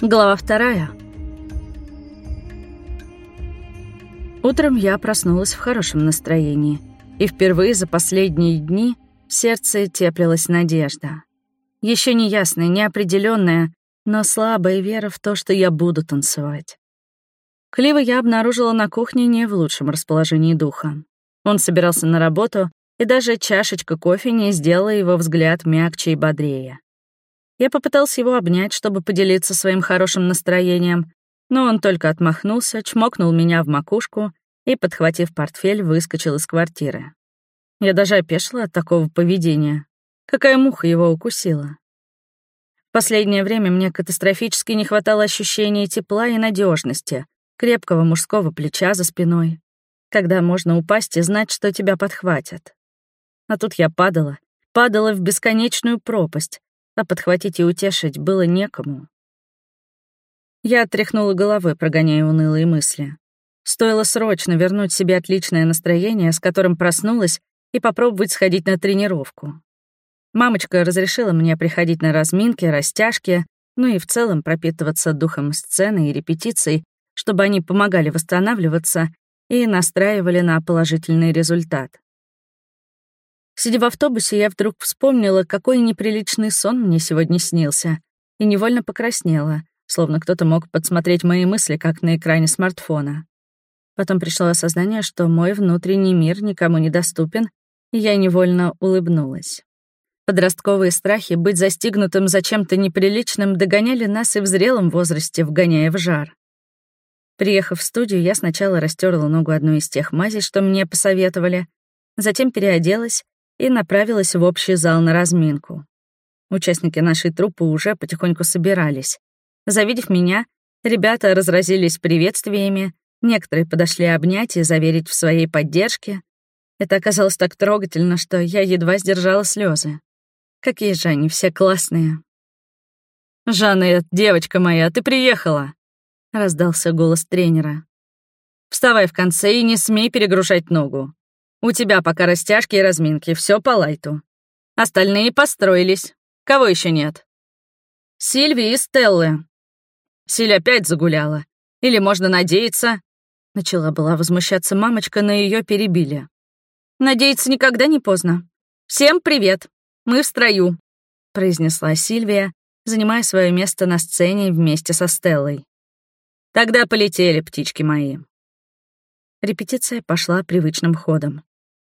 Глава вторая. Утром я проснулась в хорошем настроении, и впервые за последние дни в сердце теплилась надежда. Еще не ясная, неопределенная, но слабая вера в то, что я буду танцевать. Клива я обнаружила на кухне не в лучшем расположении духа. Он собирался на работу, и даже чашечка кофе не сделала его взгляд мягче и бодрее. Я попытался его обнять, чтобы поделиться своим хорошим настроением, но он только отмахнулся, чмокнул меня в макушку и, подхватив портфель, выскочил из квартиры. Я даже опешила от такого поведения. Какая муха его укусила. В последнее время мне катастрофически не хватало ощущения тепла и надежности, крепкого мужского плеча за спиной, когда можно упасть и знать, что тебя подхватят. А тут я падала, падала в бесконечную пропасть, а подхватить и утешить было некому. Я отряхнула головой, прогоняя унылые мысли. Стоило срочно вернуть себе отличное настроение, с которым проснулась, и попробовать сходить на тренировку. Мамочка разрешила мне приходить на разминки, растяжки, ну и в целом пропитываться духом сцены и репетиций, чтобы они помогали восстанавливаться и настраивали на положительный результат. Сидя в автобусе, я вдруг вспомнила, какой неприличный сон мне сегодня снился, и невольно покраснела, словно кто-то мог подсмотреть мои мысли, как на экране смартфона. Потом пришло осознание, что мой внутренний мир никому не доступен, и я невольно улыбнулась. Подростковые страхи быть застигнутым за чем-то неприличным догоняли нас и в зрелом возрасте, вгоняя в жар. Приехав в студию, я сначала растерла ногу одной из тех мазей, что мне посоветовали, затем переоделась и направилась в общий зал на разминку. Участники нашей труппы уже потихоньку собирались. Завидев меня, ребята разразились приветствиями, некоторые подошли обнять и заверить в своей поддержке. Это оказалось так трогательно, что я едва сдержала слезы. Какие же они все классные. «Жанна, девочка моя, ты приехала!» — раздался голос тренера. «Вставай в конце и не смей перегружать ногу. У тебя пока растяжки и разминки, все по лайту. Остальные построились. Кого еще нет? Сильви и Стеллы. Силь опять загуляла. Или можно надеяться... Начала была возмущаться мамочка, но ее перебили. «Надеяться никогда не поздно. Всем привет. Мы в строю», — произнесла Сильвия, занимая свое место на сцене вместе со Стеллой. «Тогда полетели, птички мои». Репетиция пошла привычным ходом.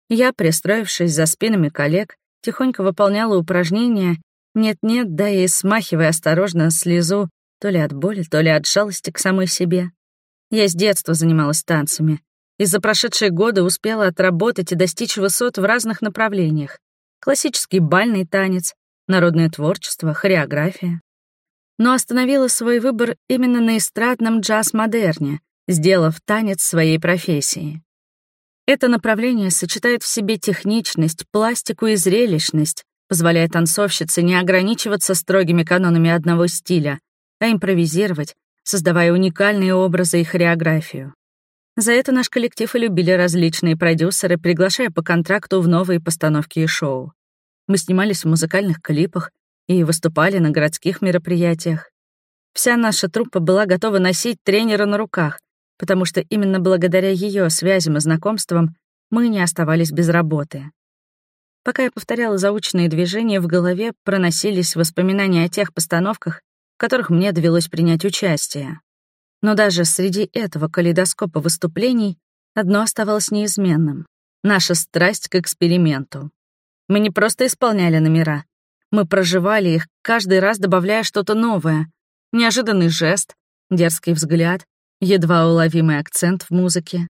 Я, пристроившись за спинами коллег, тихонько выполняла упражнения, нет-нет, да и смахивая осторожно слезу, то ли от боли, то ли от жалости к самой себе. Я с детства занималась танцами, и за прошедшие годы успела отработать и достичь высот в разных направлениях. Классический бальный танец, народное творчество, хореография. Но остановила свой выбор именно на эстрадном джаз-модерне, сделав танец своей профессией. Это направление сочетает в себе техничность, пластику и зрелищность, позволяя танцовщице не ограничиваться строгими канонами одного стиля, а импровизировать, создавая уникальные образы и хореографию. За это наш коллектив и любили различные продюсеры, приглашая по контракту в новые постановки и шоу. Мы снимались в музыкальных клипах и выступали на городских мероприятиях. Вся наша труппа была готова носить тренера на руках, потому что именно благодаря ее связям и знакомствам мы не оставались без работы. Пока я повторяла заученные движения, в голове проносились воспоминания о тех постановках, в которых мне довелось принять участие. Но даже среди этого калейдоскопа выступлений одно оставалось неизменным — наша страсть к эксперименту. Мы не просто исполняли номера, мы проживали их, каждый раз добавляя что-то новое. Неожиданный жест, дерзкий взгляд, едва уловимый акцент в музыке.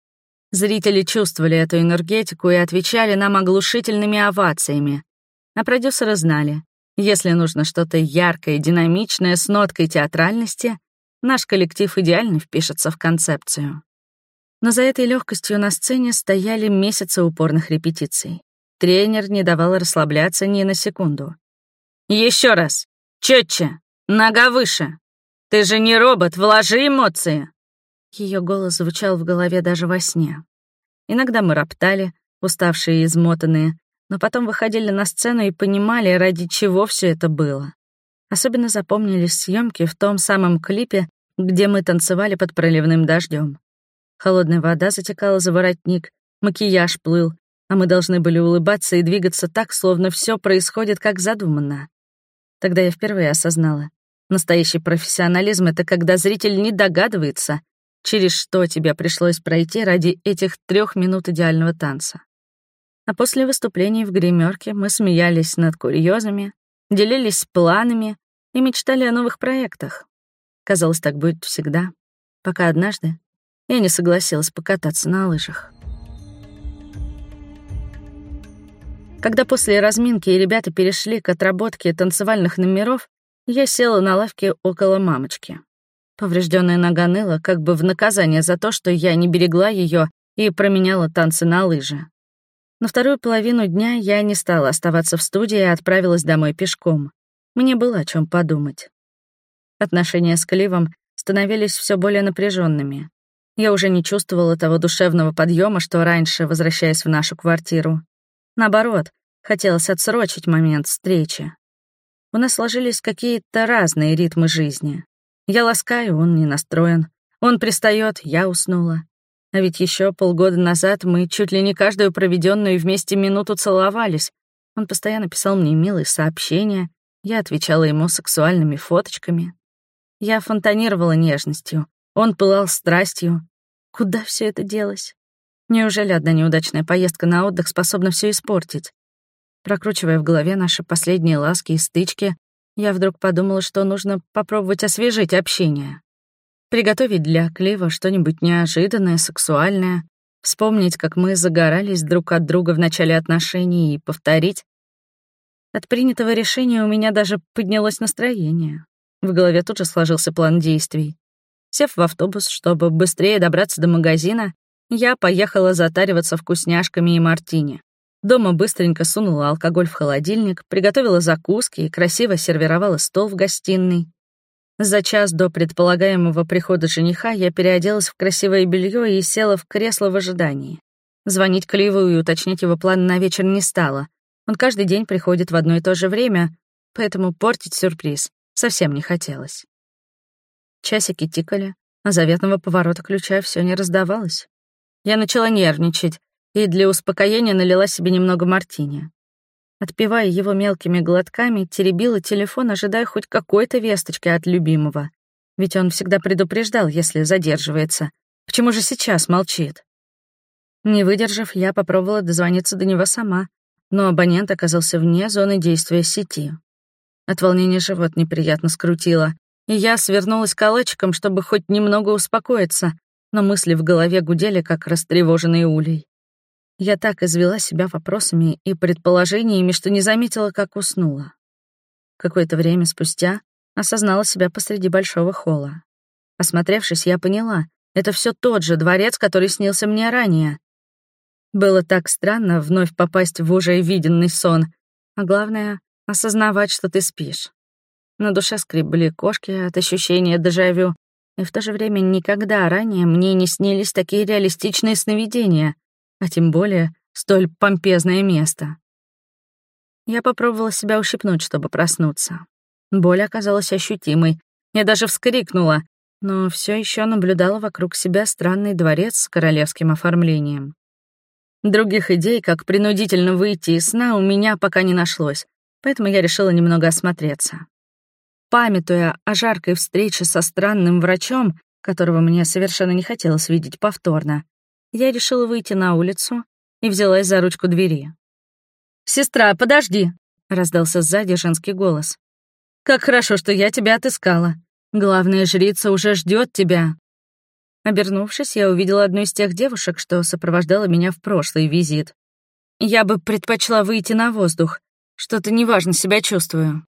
Зрители чувствовали эту энергетику и отвечали нам оглушительными овациями. А продюсеры знали, если нужно что-то яркое, динамичное, с ноткой театральности, наш коллектив идеально впишется в концепцию. Но за этой легкостью на сцене стояли месяцы упорных репетиций. Тренер не давал расслабляться ни на секунду. Еще раз! Четче! Нога выше! Ты же не робот, вложи эмоции!» Ее голос звучал в голове даже во сне. Иногда мы роптали, уставшие и измотанные, но потом выходили на сцену и понимали, ради чего все это было. Особенно запомнились съемки в том самом клипе, где мы танцевали под проливным дождем. Холодная вода затекала за воротник, макияж плыл, а мы должны были улыбаться и двигаться так, словно все происходит как задумано. Тогда я впервые осознала. Настоящий профессионализм — это когда зритель не догадывается, через что тебе пришлось пройти ради этих трех минут идеального танца. А после выступлений в гримерке мы смеялись над курьезами, делились планами и мечтали о новых проектах. Казалось, так будет всегда, пока однажды я не согласилась покататься на лыжах. Когда после разминки ребята перешли к отработке танцевальных номеров, я села на лавке около мамочки. Поврежденная нога ныла, как бы в наказание за то, что я не берегла ее и променяла танцы на лыжи. На вторую половину дня я не стала оставаться в студии и отправилась домой пешком. Мне было о чем подумать. Отношения с Кливом становились все более напряженными. Я уже не чувствовала того душевного подъема, что раньше, возвращаясь в нашу квартиру. Наоборот, хотелось отсрочить момент встречи. У нас сложились какие-то разные ритмы жизни. Я ласкаю, он не настроен. Он пристает, я уснула. А ведь еще полгода назад мы чуть ли не каждую проведенную вместе минуту целовались. Он постоянно писал мне милые сообщения, я отвечала ему сексуальными фоточками. Я фонтанировала нежностью, он пылал страстью. Куда все это делось? Неужели одна неудачная поездка на отдых способна все испортить? Прокручивая в голове наши последние ласки и стычки, я вдруг подумала, что нужно попробовать освежить общение. Приготовить для Клива что-нибудь неожиданное, сексуальное, вспомнить, как мы загорались друг от друга в начале отношений и повторить. От принятого решения у меня даже поднялось настроение. В голове тут же сложился план действий. Сев в автобус, чтобы быстрее добраться до магазина, я поехала затариваться вкусняшками и мартини. Дома быстренько сунула алкоголь в холодильник, приготовила закуски и красиво сервировала стол в гостиной. За час до предполагаемого прихода жениха я переоделась в красивое белье и села в кресло в ожидании. Звонить Кливу и уточнять его планы на вечер не стала. Он каждый день приходит в одно и то же время, поэтому портить сюрприз совсем не хотелось. Часики тикали, а заветного поворота ключа все не раздавалось. Я начала нервничать и для успокоения налила себе немного мартини. Отпивая его мелкими глотками, теребила телефон, ожидая хоть какой-то весточки от любимого. Ведь он всегда предупреждал, если задерживается. Почему же сейчас молчит? Не выдержав, я попробовала дозвониться до него сама, но абонент оказался вне зоны действия сети. От волнения живот неприятно скрутило, и я свернулась калачиком, чтобы хоть немного успокоиться, но мысли в голове гудели, как растревоженный улей. Я так извела себя вопросами и предположениями, что не заметила, как уснула. Какое-то время спустя осознала себя посреди большого холла. Осмотревшись, я поняла, это все тот же дворец, который снился мне ранее. Было так странно вновь попасть в уже виденный сон, а главное — осознавать, что ты спишь. На душе скребли кошки от ощущения дежавю, и в то же время никогда ранее мне не снились такие реалистичные сновидения, а тем более столь помпезное место. Я попробовала себя ущипнуть, чтобы проснуться. Боль оказалась ощутимой. Я даже вскрикнула, но все еще наблюдала вокруг себя странный дворец с королевским оформлением. Других идей, как принудительно выйти из сна, у меня пока не нашлось, поэтому я решила немного осмотреться. Памятуя о жаркой встрече со странным врачом, которого мне совершенно не хотелось видеть повторно, я решила выйти на улицу и взялась за ручку двери. «Сестра, подожди!» — раздался сзади женский голос. «Как хорошо, что я тебя отыскала. Главная жрица уже ждет тебя». Обернувшись, я увидела одну из тех девушек, что сопровождала меня в прошлый визит. Я бы предпочла выйти на воздух. Что-то неважно себя чувствую.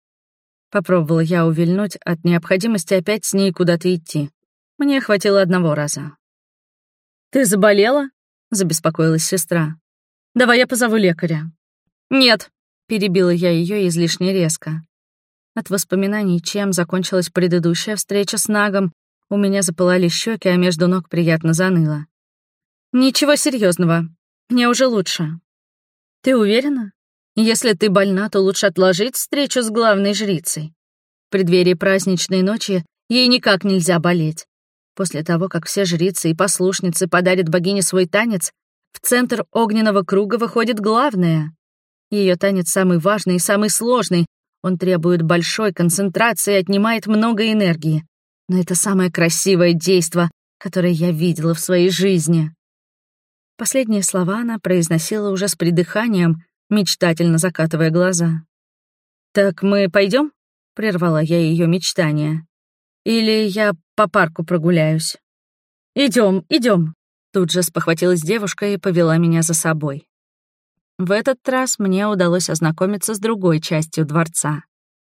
Попробовала я увильнуть от необходимости опять с ней куда-то идти. Мне хватило одного раза. «Ты заболела?» — забеспокоилась сестра. «Давай я позову лекаря». «Нет», — перебила я ее излишне резко. От воспоминаний, чем закончилась предыдущая встреча с Нагом, у меня запылали щеки, а между ног приятно заныло. «Ничего серьезного. Мне уже лучше». «Ты уверена?» Если ты больна, то лучше отложить встречу с главной жрицей. В преддверии праздничной ночи ей никак нельзя болеть. После того, как все жрицы и послушницы подарят богине свой танец, в центр огненного круга выходит главное. Ее танец самый важный и самый сложный. Он требует большой концентрации и отнимает много энергии. Но это самое красивое действо, которое я видела в своей жизни. Последние слова она произносила уже с придыханием, мечтательно закатывая глаза. «Так мы пойдем? прервала я ее мечтание. «Или я по парку прогуляюсь?» Идем, идем. Тут же спохватилась девушка и повела меня за собой. В этот раз мне удалось ознакомиться с другой частью дворца.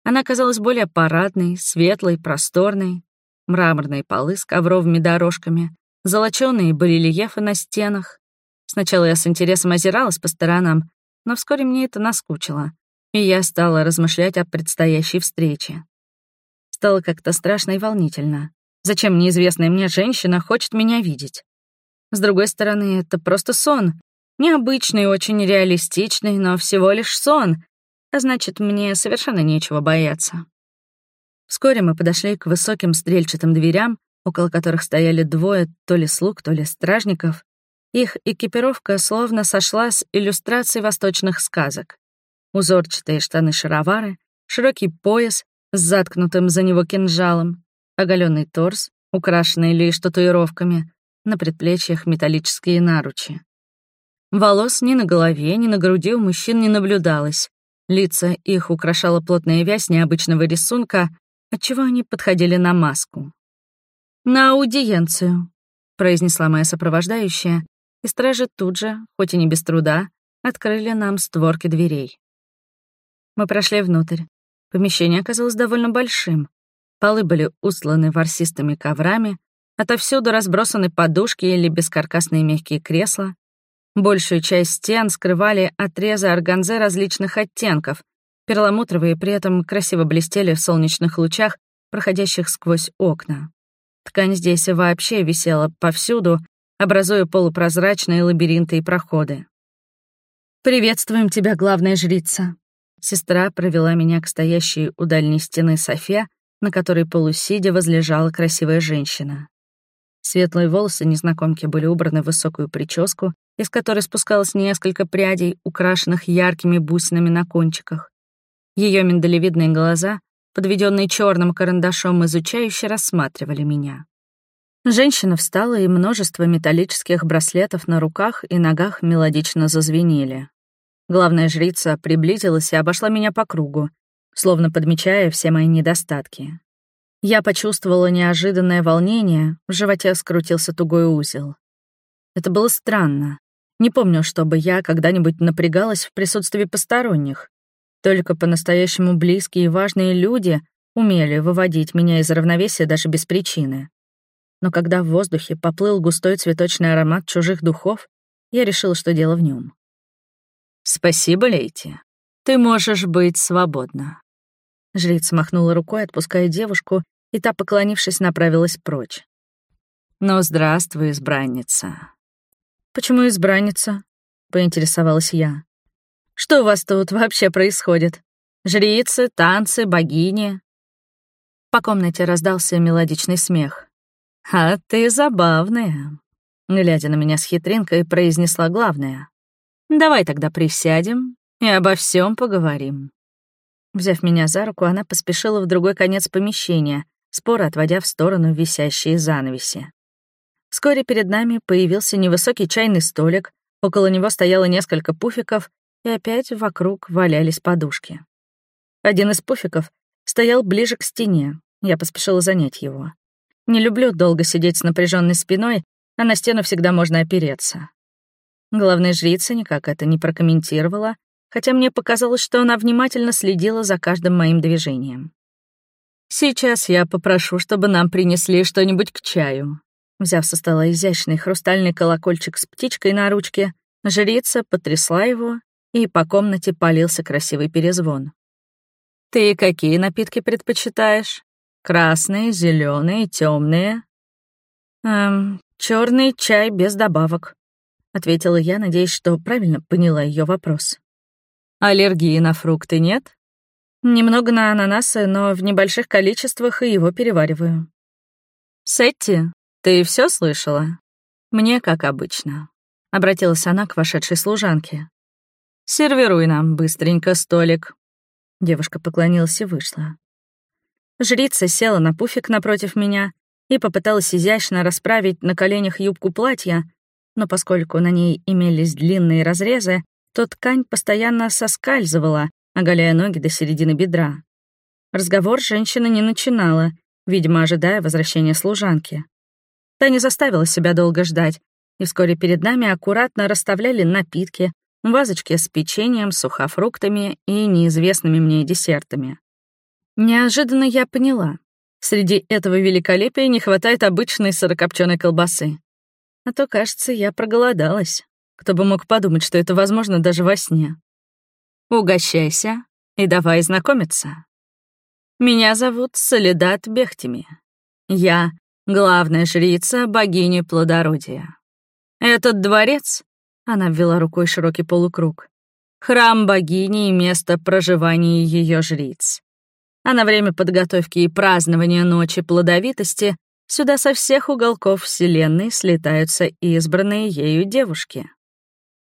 Она казалась более парадной, светлой, просторной. Мраморные полы с ковровыми дорожками, золочёные барельефы на стенах. Сначала я с интересом озиралась по сторонам, но вскоре мне это наскучило, и я стала размышлять о предстоящей встрече. Стало как-то страшно и волнительно. Зачем неизвестная мне женщина хочет меня видеть? С другой стороны, это просто сон. Необычный, очень реалистичный, но всего лишь сон. А значит, мне совершенно нечего бояться. Вскоре мы подошли к высоким стрельчатым дверям, около которых стояли двое то ли слуг, то ли стражников, их экипировка словно сошла с иллюстраций восточных сказок. Узорчатые штаны-шаровары, широкий пояс с заткнутым за него кинжалом, оголенный торс, украшенный лишь татуировками, на предплечьях металлические наручи. Волос ни на голове, ни на груди у мужчин не наблюдалось. Лица их украшала плотная вязь необычного рисунка, отчего они подходили на маску. «На аудиенцию», — произнесла моя сопровождающая, и стражи тут же, хоть и не без труда, открыли нам створки дверей. Мы прошли внутрь. Помещение оказалось довольно большим. Полы были устланы ворсистыми коврами, отовсюду разбросаны подушки или бескаркасные мягкие кресла. Большую часть стен скрывали отрезы органзы различных оттенков, перламутровые при этом красиво блестели в солнечных лучах, проходящих сквозь окна. Ткань здесь вообще висела повсюду, образуя полупрозрачные лабиринты и проходы. «Приветствуем тебя, главная жрица!» Сестра провела меня к стоящей у дальней стены Софе, на которой полусидя возлежала красивая женщина. Светлые волосы незнакомки были убраны в высокую прическу, из которой спускалось несколько прядей, украшенных яркими бусинами на кончиках. Ее миндалевидные глаза, подведенные черным карандашом, изучающе рассматривали меня. Женщина встала, и множество металлических браслетов на руках и ногах мелодично зазвенели. Главная жрица приблизилась и обошла меня по кругу, словно подмечая все мои недостатки. Я почувствовала неожиданное волнение, в животе скрутился тугой узел. Это было странно. Не помню, чтобы я когда-нибудь напрягалась в присутствии посторонних. Только по-настоящему близкие и важные люди умели выводить меня из равновесия даже без причины но когда в воздухе поплыл густой цветочный аромат чужих духов, я решил, что дело в нем. «Спасибо, Лейти. Ты можешь быть свободна». Жрица махнула рукой, отпуская девушку, и та, поклонившись, направилась прочь. «Ну, здравствуй, избранница». «Почему избранница?» — поинтересовалась я. «Что у вас тут вообще происходит? Жрицы, танцы, богини?» По комнате раздался мелодичный смех. «А ты забавная», — глядя на меня с хитринкой, произнесла главное. «Давай тогда присядем и обо всем поговорим». Взяв меня за руку, она поспешила в другой конец помещения, споро отводя в сторону висящие занавеси. Вскоре перед нами появился невысокий чайный столик, около него стояло несколько пуфиков, и опять вокруг валялись подушки. Один из пуфиков стоял ближе к стене, я поспешила занять его. Не люблю долго сидеть с напряженной спиной, а на стену всегда можно опереться. Главная жрица никак это не прокомментировала, хотя мне показалось, что она внимательно следила за каждым моим движением. «Сейчас я попрошу, чтобы нам принесли что-нибудь к чаю». Взяв со стола изящный хрустальный колокольчик с птичкой на ручке, жрица потрясла его, и по комнате полился красивый перезвон. «Ты какие напитки предпочитаешь?» Красные, зеленые, темные. Эм, черный чай без добавок, ответила я, надеясь, что правильно поняла ее вопрос. Аллергии на фрукты нет? Немного на ананасы, но в небольших количествах и его перевариваю. Сетти, ты все слышала? Мне как обычно. Обратилась она к вошедшей служанке. «Сервируй нам быстренько столик». Девушка поклонилась и вышла. Жрица села на пуфик напротив меня и попыталась изящно расправить на коленях юбку платья, но поскольку на ней имелись длинные разрезы, то ткань постоянно соскальзывала, оголяя ноги до середины бедра. Разговор женщина не начинала, видимо, ожидая возвращения служанки. Та не заставила себя долго ждать, и вскоре перед нами аккуратно расставляли напитки, вазочки с печеньем, сухофруктами и неизвестными мне десертами. Неожиданно я поняла. Среди этого великолепия не хватает обычной сырокопченой колбасы. А то, кажется, я проголодалась. Кто бы мог подумать, что это возможно даже во сне. Угощайся и давай знакомиться. Меня зовут Солидат Бехтими. Я — главная жрица богини плодородия. Этот дворец она ввела рукой широкий полукруг. Храм богини и место проживания ее жриц. А на время подготовки и празднования Ночи Плодовитости сюда со всех уголков Вселенной слетаются избранные ею девушки.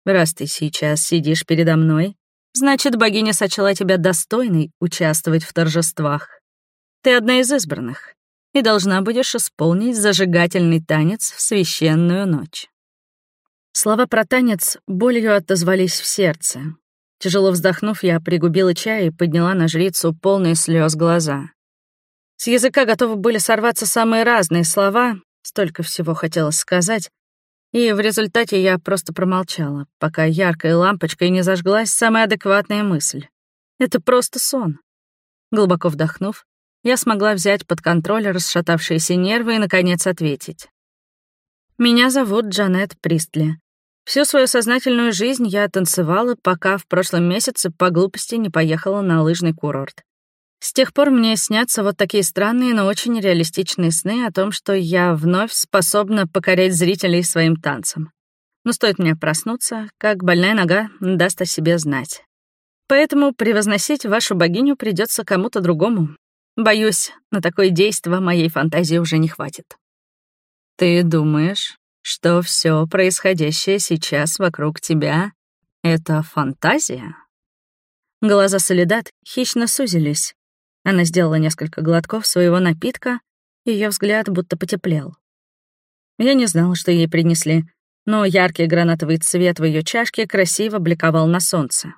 Раз ты сейчас сидишь передо мной, значит, богиня сочла тебя достойной участвовать в торжествах. Ты одна из избранных и должна будешь исполнить зажигательный танец в священную ночь. Слова про танец болью отозвались в сердце. Тяжело вздохнув, я пригубила чай и подняла на жрицу полные слез глаза. С языка готовы были сорваться самые разные слова, столько всего хотелось сказать, и в результате я просто промолчала, пока яркой лампочкой не зажглась самая адекватная мысль. Это просто сон. Глубоко вдохнув, я смогла взять под контроль расшатавшиеся нервы и, наконец, ответить. Меня зовут Джанет Пристли. Всю свою сознательную жизнь я танцевала, пока в прошлом месяце по глупости не поехала на лыжный курорт. С тех пор мне снятся вот такие странные, но очень реалистичные сны о том, что я вновь способна покорять зрителей своим танцем. Но стоит мне проснуться, как больная нога даст о себе знать. Поэтому превозносить вашу богиню придется кому-то другому. Боюсь, на такое действо моей фантазии уже не хватит. Ты думаешь, что все происходящее сейчас вокруг тебя — это фантазия? Глаза Солидат хищно сузились. Она сделала несколько глотков своего напитка, и ее взгляд будто потеплел. Я не знала, что ей принесли, но яркий гранатовый цвет в ее чашке красиво бликовал на солнце.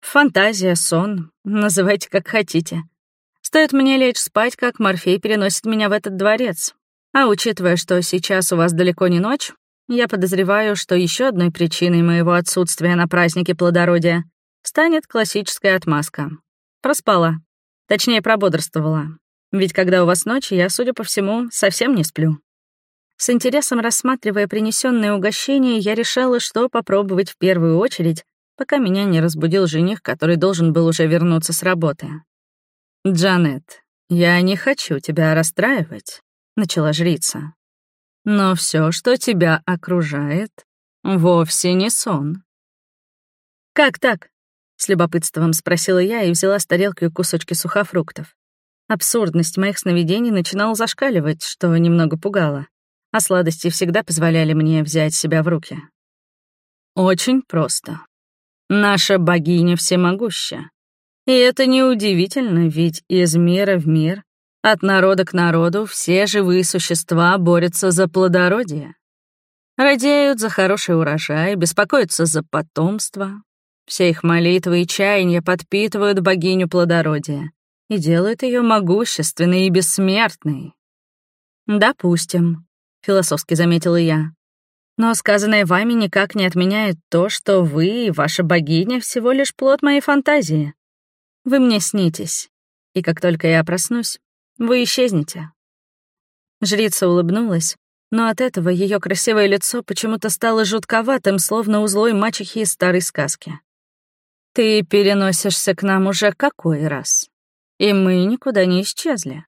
Фантазия, сон, называйте как хотите. Стоит мне лечь спать, как Морфей переносит меня в этот дворец, а учитывая, что сейчас у вас далеко не ночь, я подозреваю, что еще одной причиной моего отсутствия на празднике плодородия станет классическая отмазка. Проспала. Точнее, прободрствовала. Ведь когда у вас ночь, я, судя по всему, совсем не сплю. С интересом рассматривая принесенные угощения, я решила, что попробовать в первую очередь, пока меня не разбудил жених, который должен был уже вернуться с работы. «Джанет, я не хочу тебя расстраивать, начала жрица. Но все, что тебя окружает, вовсе не сон. Как так? С любопытством спросила я и взяла с тарелки кусочки сухофруктов. Абсурдность моих сновидений начинала зашкаливать, что немного пугало, а сладости всегда позволяли мне взять себя в руки. Очень просто. Наша богиня всемогуща. И это неудивительно, ведь из мира в мир от народа к народу все живые существа борются за плодородие. Радеют за хороший урожай, беспокоятся за потомство. Все их молитвы и чаяния подпитывают богиню плодородия и делают ее могущественной и бессмертной. «Допустим», — философски заметила я. «Но сказанное вами никак не отменяет то, что вы и ваша богиня всего лишь плод моей фантазии. Вы мне снитесь, и как только я проснусь, вы исчезнете». Жрица улыбнулась, но от этого ее красивое лицо почему-то стало жутковатым, словно у злой мачехи из старой сказки. «Ты переносишься к нам уже какой раз? И мы никуда не исчезли.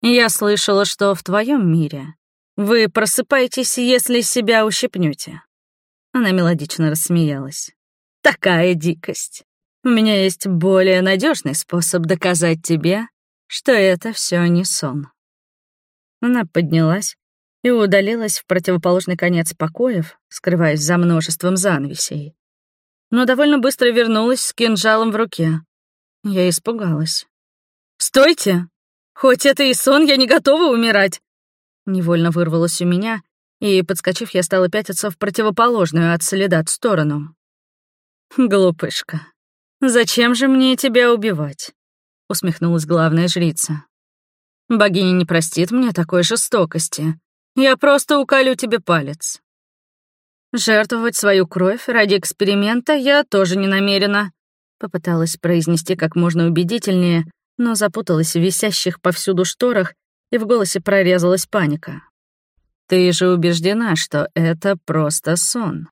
Я слышала, что в твоем мире вы просыпаетесь, если себя ущипнете». Она мелодично рассмеялась. «Такая дикость. У меня есть более надежный способ доказать тебе, что это все не сон. Она поднялась и удалилась в противоположный конец покоев, скрываясь за множеством занавесей. Но довольно быстро вернулась с кинжалом в руке. Я испугалась. «Стойте! Хоть это и сон, я не готова умирать!» Невольно вырвалось у меня, и, подскочив, я стала пятиться в противоположную от солидат сторону. «Глупышка, зачем же мне тебя убивать?» — усмехнулась главная жрица. «Богиня не простит мне такой жестокости. Я просто уколю тебе палец». «Жертвовать свою кровь ради эксперимента я тоже не намерена», — попыталась произнести как можно убедительнее, но запуталась в висящих повсюду шторах, и в голосе прорезалась паника. «Ты же убеждена, что это просто сон».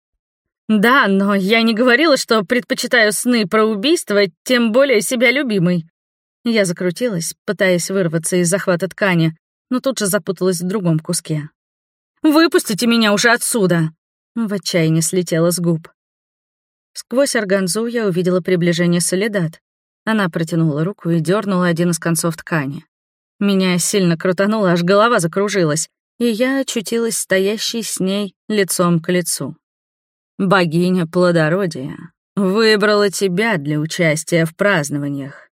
«Да, но я не говорила, что предпочитаю сны про убийство, тем более себя любимой». Я закрутилась, пытаясь вырваться из захвата ткани, но тут же запуталась в другом куске. «Выпустите меня уже отсюда!» В отчаянии слетела с губ. Сквозь органзу я увидела приближение Солидат. Она протянула руку и дернула один из концов ткани. Меня сильно крутануло, аж голова закружилась, и я очутилась стоящей с ней лицом к лицу. Богиня плодородия выбрала тебя для участия в празднованиях.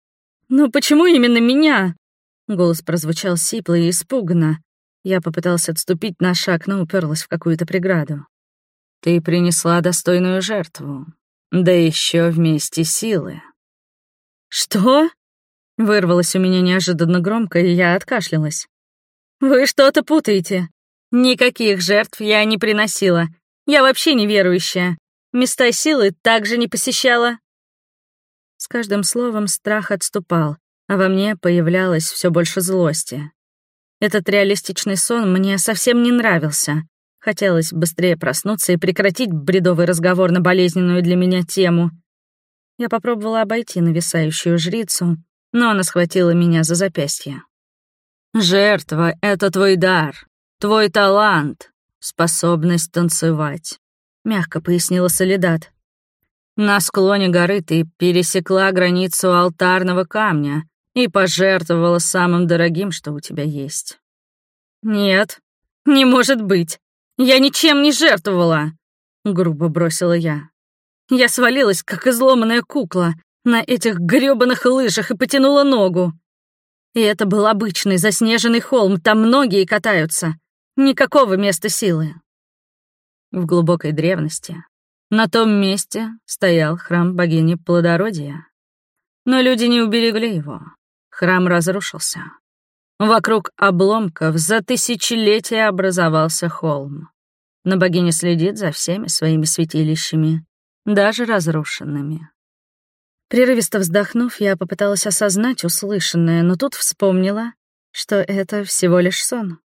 «Но почему именно меня?» Голос прозвучал сипло и испуганно. Я попытался отступить на шаг, но уперлась в какую-то преграду. «Ты принесла достойную жертву, да еще вместе силы». «Что?» Вырвалось у меня неожиданно громко, и я откашлялась. «Вы что-то путаете. Никаких жертв я не приносила. Я вообще неверующая. Места силы также не посещала». С каждым словом страх отступал, а во мне появлялось все больше злости. Этот реалистичный сон мне совсем не нравился. Хотелось быстрее проснуться и прекратить бредовый разговор на болезненную для меня тему. Я попробовала обойти нависающую жрицу, но она схватила меня за запястье. «Жертва — это твой дар, твой талант, способность танцевать», — мягко пояснила Солидат. «На склоне горы ты пересекла границу алтарного камня и пожертвовала самым дорогим, что у тебя есть». «Нет, не может быть. Я ничем не жертвовала», — грубо бросила я. Я свалилась, как изломанная кукла, на этих грёбаных лыжах и потянула ногу. И это был обычный заснеженный холм, там многие катаются. Никакого места силы. В глубокой древности на том месте стоял храм богини плодородия. Но люди не уберегли его. Храм разрушился. Вокруг обломков за тысячелетия образовался холм. Но богиня следит за всеми своими святилищами, даже разрушенными. Прерывисто вздохнув, я попыталась осознать услышанное, но тут вспомнила, что это всего лишь сон.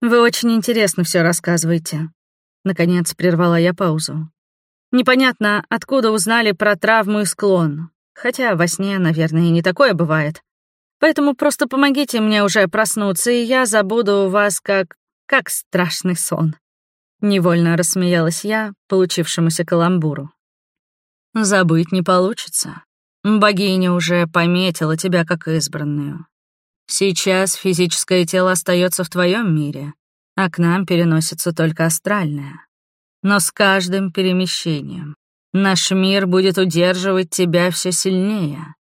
«Вы очень интересно все рассказываете», — наконец прервала я паузу. «Непонятно, откуда узнали про травму и склон, хотя во сне, наверное, и не такое бывает. Поэтому просто помогите мне уже проснуться, и я забуду вас как... как страшный сон». Невольно рассмеялась я получившемуся каламбуру. Забыть не получится. Богиня уже пометила тебя как избранную. Сейчас физическое тело остается в твоем мире, а к нам переносится только астральное. Но с каждым перемещением наш мир будет удерживать тебя все сильнее.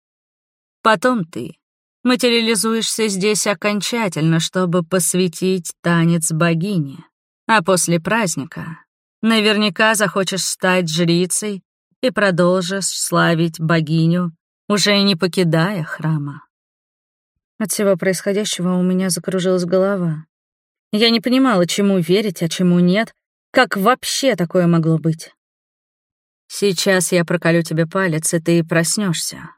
Потом ты материализуешься здесь окончательно, чтобы посвятить танец богине. А после праздника наверняка захочешь стать жрицей и продолжишь славить богиню, уже не покидая храма. От всего происходящего у меня закружилась голова. Я не понимала, чему верить, а чему нет. Как вообще такое могло быть? «Сейчас я проколю тебе палец, и ты проснешься,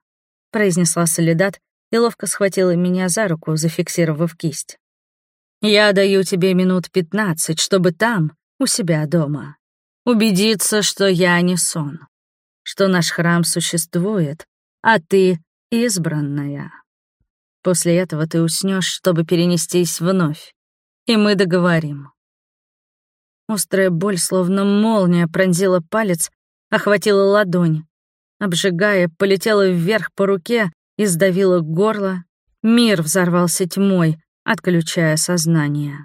произнесла Солидат и ловко схватила меня за руку, зафиксировав кисть. «Я даю тебе минут пятнадцать, чтобы там, у себя дома, убедиться, что я не сон что наш храм существует, а ты избранная. После этого ты уснешь, чтобы перенестись вновь, и мы договорим. Острая боль, словно молния, пронзила палец, охватила ладонь. обжигая, полетела вверх по руке и сдавила горло. Мир взорвался тьмой, отключая сознание.